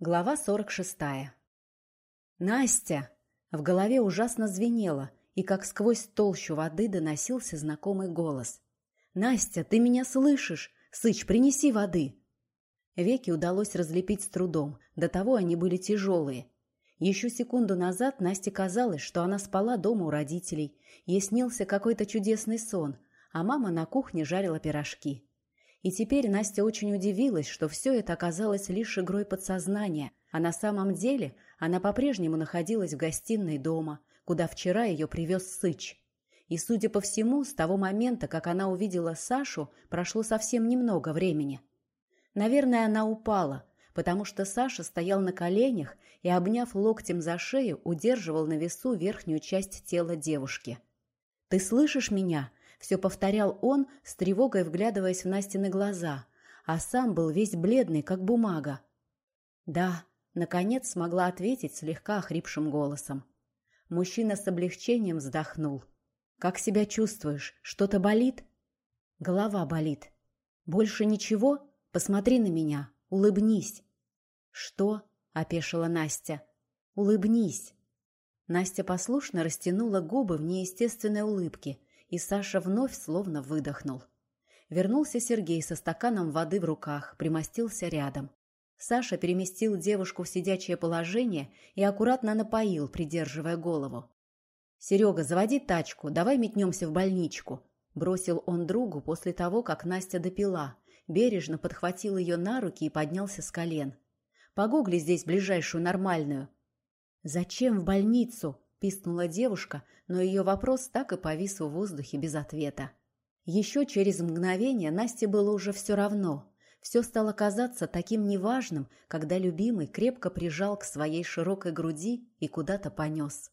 Глава 46. «Настя!» В голове ужасно звенело, и как сквозь толщу воды доносился знакомый голос. «Настя, ты меня слышишь? Сыч, принеси воды!» Веки удалось разлепить с трудом, до того они были тяжелые. Еще секунду назад Насте казалось, что она спала дома у родителей, ей снился какой-то чудесный сон, а мама на кухне жарила пирожки. И теперь Настя очень удивилась, что все это оказалось лишь игрой подсознания, а на самом деле она по-прежнему находилась в гостиной дома, куда вчера ее привез Сыч. И, судя по всему, с того момента, как она увидела Сашу, прошло совсем немного времени. Наверное, она упала, потому что Саша стоял на коленях и, обняв локтем за шею, удерживал на весу верхнюю часть тела девушки. «Ты слышишь меня?» Все повторял он, с тревогой вглядываясь в Настины глаза, а сам был весь бледный, как бумага. «Да», — наконец смогла ответить слегка охрипшим голосом. Мужчина с облегчением вздохнул. «Как себя чувствуешь? Что-то болит?» «Голова болит». «Больше ничего? Посмотри на меня. Улыбнись». «Что?» — опешила Настя. «Улыбнись». Настя послушно растянула губы в неестественной улыбке и Саша вновь словно выдохнул. Вернулся Сергей со стаканом воды в руках, примостился рядом. Саша переместил девушку в сидячее положение и аккуратно напоил, придерживая голову. «Серега, заводи тачку, давай метнемся в больничку», – бросил он другу после того, как Настя допила, бережно подхватил ее на руки и поднялся с колен. «Погугли здесь ближайшую нормальную». «Зачем в больницу?» – пискнула девушка, но ее вопрос так и повис в воздухе без ответа. Еще через мгновение Насте было уже все равно. Все стало казаться таким неважным, когда любимый крепко прижал к своей широкой груди и куда-то понес.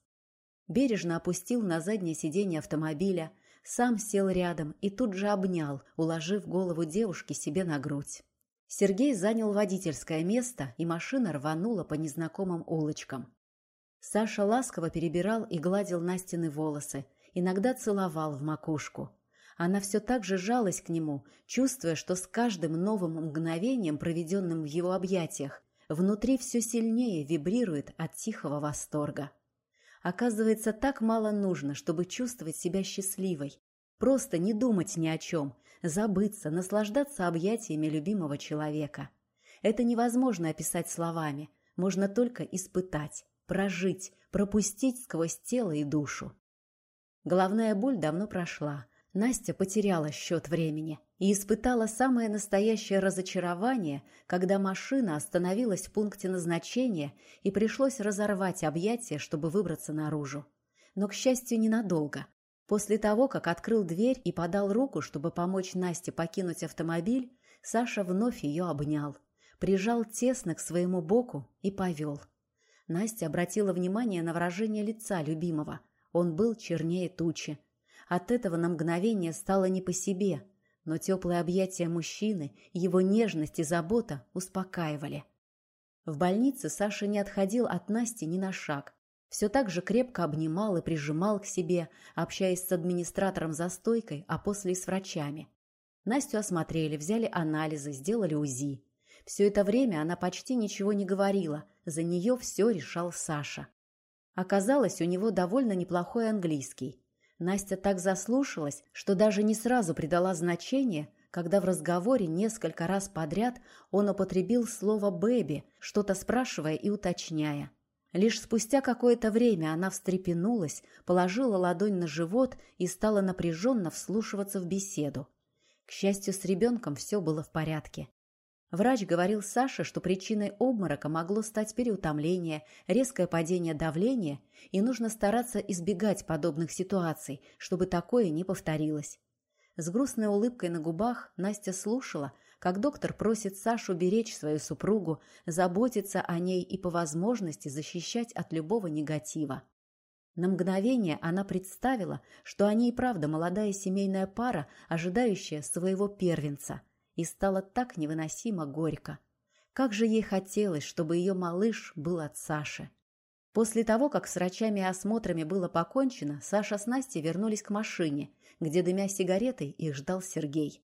Бережно опустил на заднее сиденье автомобиля, сам сел рядом и тут же обнял, уложив голову девушки себе на грудь. Сергей занял водительское место, и машина рванула по незнакомым улочкам. Саша ласково перебирал и гладил Настины волосы, иногда целовал в макушку. Она все так же жалась к нему, чувствуя, что с каждым новым мгновением, проведенным в его объятиях, внутри все сильнее вибрирует от тихого восторга. Оказывается, так мало нужно, чтобы чувствовать себя счастливой. Просто не думать ни о чем, забыться, наслаждаться объятиями любимого человека. Это невозможно описать словами, можно только испытать прожить, пропустить сквозь тело и душу. Головная боль давно прошла. Настя потеряла счет времени и испытала самое настоящее разочарование, когда машина остановилась в пункте назначения и пришлось разорвать объятия, чтобы выбраться наружу. Но, к счастью, ненадолго. После того, как открыл дверь и подал руку, чтобы помочь Насте покинуть автомобиль, Саша вновь ее обнял, прижал тесно к своему боку и повел. Настя обратила внимание на выражение лица любимого. Он был чернее тучи. От этого на мгновение стало не по себе, но теплые объятия мужчины, его нежность и забота успокаивали. В больнице Саша не отходил от Насти ни на шаг. Все так же крепко обнимал и прижимал к себе, общаясь с администратором за стойкой, а после и с врачами. Настю осмотрели, взяли анализы, сделали УЗИ. Все это время она почти ничего не говорила, за нее все решал Саша. Оказалось, у него довольно неплохой английский. Настя так заслушалась, что даже не сразу придала значение, когда в разговоре несколько раз подряд он употребил слово «бэби», что-то спрашивая и уточняя. Лишь спустя какое-то время она встрепенулась, положила ладонь на живот и стала напряженно вслушиваться в беседу. К счастью, с ребенком все было в порядке. Врач говорил Саше, что причиной обморока могло стать переутомление, резкое падение давления, и нужно стараться избегать подобных ситуаций, чтобы такое не повторилось. С грустной улыбкой на губах Настя слушала, как доктор просит Сашу беречь свою супругу, заботиться о ней и по возможности защищать от любого негатива. На мгновение она представила, что они и правда молодая семейная пара, ожидающая своего первенца – и стало так невыносимо горько. Как же ей хотелось, чтобы ее малыш был от Саши. После того, как с врачами и осмотрами было покончено, Саша с Настей вернулись к машине, где, дымя сигаретой, их ждал Сергей.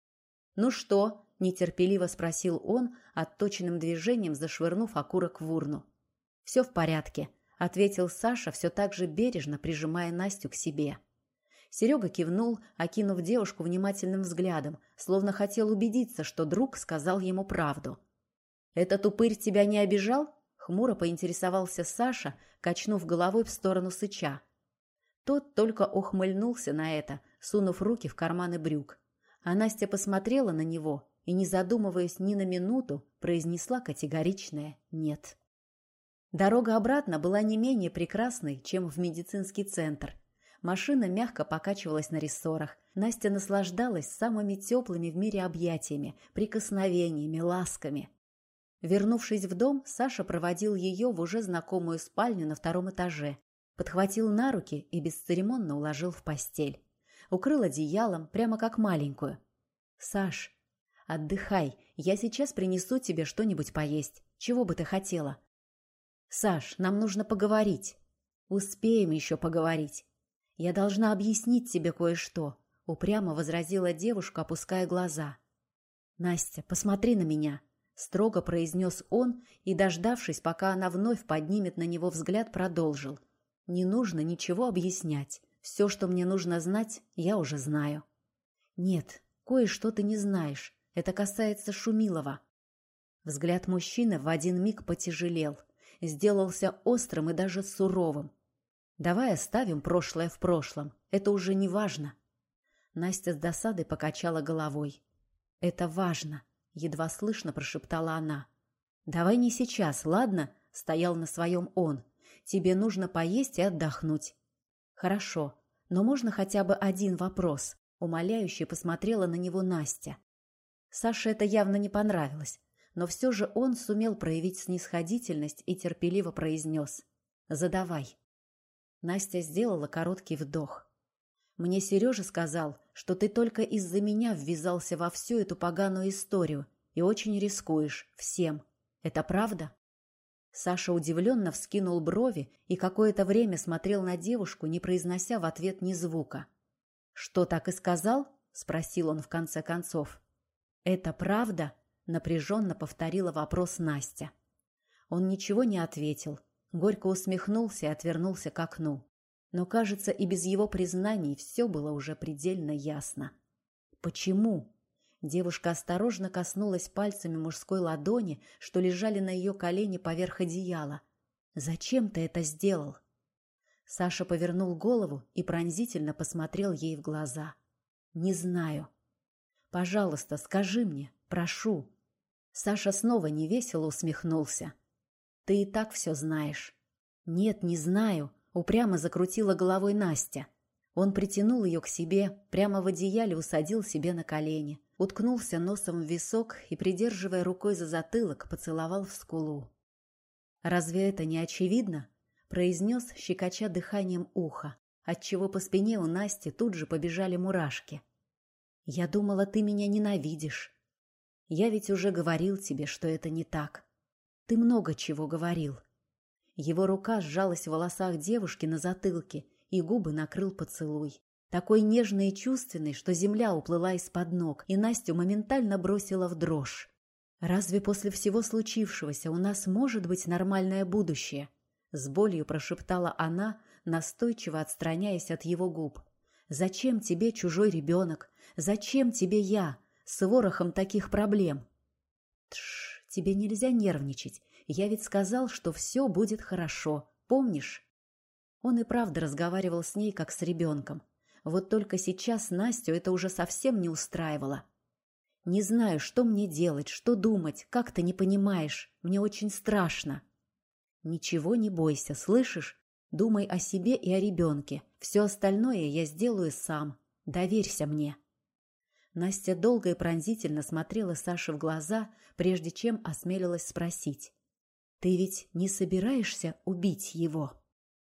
«Ну что?» –– нетерпеливо спросил он, отточенным движением зашвырнув окурок в урну. «Все в порядке», – ответил Саша, все так же бережно прижимая Настю к себе. Серега кивнул, окинув девушку внимательным взглядом, словно хотел убедиться, что друг сказал ему правду. «Этот упырь тебя не обижал?» – хмуро поинтересовался Саша, качнув головой в сторону Сыча. Тот только ухмыльнулся на это, сунув руки в карманы брюк. А Настя посмотрела на него и, не задумываясь ни на минуту, произнесла категоричное «нет». Дорога обратно была не менее прекрасной, чем в медицинский центр. Машина мягко покачивалась на рессорах. Настя наслаждалась самыми теплыми в мире объятиями, прикосновениями, ласками. Вернувшись в дом, Саша проводил ее в уже знакомую спальню на втором этаже, подхватил на руки и бесцеремонно уложил в постель. Укрыл одеялом, прямо как маленькую. «Саш, Отдыхай, я сейчас принесу тебе что-нибудь поесть. Чего бы ты хотела? Саш, нам нужно поговорить. Успеем еще поговорить. Я должна объяснить тебе кое-что, упрямо возразила девушка, опуская глаза. Настя, посмотри на меня, строго произнес он и, дождавшись, пока она вновь поднимет на него взгляд, продолжил. Не нужно ничего объяснять. Все, что мне нужно знать, я уже знаю. Нет, кое-что ты не знаешь. Это касается Шумилова. Взгляд мужчины в один миг потяжелел, сделался острым и даже суровым. Давай оставим прошлое в прошлом. Это уже не важно. Настя с досадой покачала головой. Это важно, едва слышно прошептала она. Давай не сейчас, ладно? Стоял на своем он. Тебе нужно поесть и отдохнуть. Хорошо, но можно хотя бы один вопрос? Умоляюще посмотрела на него Настя. Саше это явно не понравилось, но все же он сумел проявить снисходительность и терпеливо произнес «Задавай». Настя сделала короткий вдох. «Мне Сережа сказал, что ты только из-за меня ввязался во всю эту поганую историю и очень рискуешь всем. Это правда?» Саша удивленно вскинул брови и какое-то время смотрел на девушку, не произнося в ответ ни звука. «Что так и сказал?» — спросил он в конце концов. «Это правда?» — напряженно повторила вопрос Настя. Он ничего не ответил, горько усмехнулся и отвернулся к окну. Но, кажется, и без его признаний все было уже предельно ясно. «Почему?» Девушка осторожно коснулась пальцами мужской ладони, что лежали на ее колене поверх одеяла. «Зачем ты это сделал?» Саша повернул голову и пронзительно посмотрел ей в глаза. «Не знаю», Пожалуйста, скажи мне, прошу. Саша снова невесело усмехнулся. Ты и так все знаешь. Нет, не знаю, упрямо закрутила головой Настя. Он притянул ее к себе, прямо в одеяле усадил себе на колени, уткнулся носом в висок и, придерживая рукой за затылок, поцеловал в скулу. «Разве это не очевидно?» — произнес, щекоча дыханием уха, отчего по спине у Насти тут же побежали мурашки. Я думала, ты меня ненавидишь. Я ведь уже говорил тебе, что это не так. Ты много чего говорил. Его рука сжалась в волосах девушки на затылке, и губы накрыл поцелуй. Такой нежный и чувственный, что земля уплыла из-под ног, и Настю моментально бросила в дрожь. «Разве после всего случившегося у нас может быть нормальное будущее?» С болью прошептала она, настойчиво отстраняясь от его губ. «Зачем тебе чужой ребенок? Зачем тебе я с ворохом таких проблем? Тебе нельзя нервничать. Я ведь сказал, что все будет хорошо. Помнишь? Он и правда разговаривал с ней, как с ребенком. Вот только сейчас Настю это уже совсем не устраивало. Не знаю, что мне делать, что думать, как ты не понимаешь. Мне очень страшно. Ничего не бойся, слышишь? Думай о себе и о ребенке. Все остальное я сделаю сам. Доверься мне. Настя долго и пронзительно смотрела Саше в глаза, прежде чем осмелилась спросить. «Ты ведь не собираешься убить его?»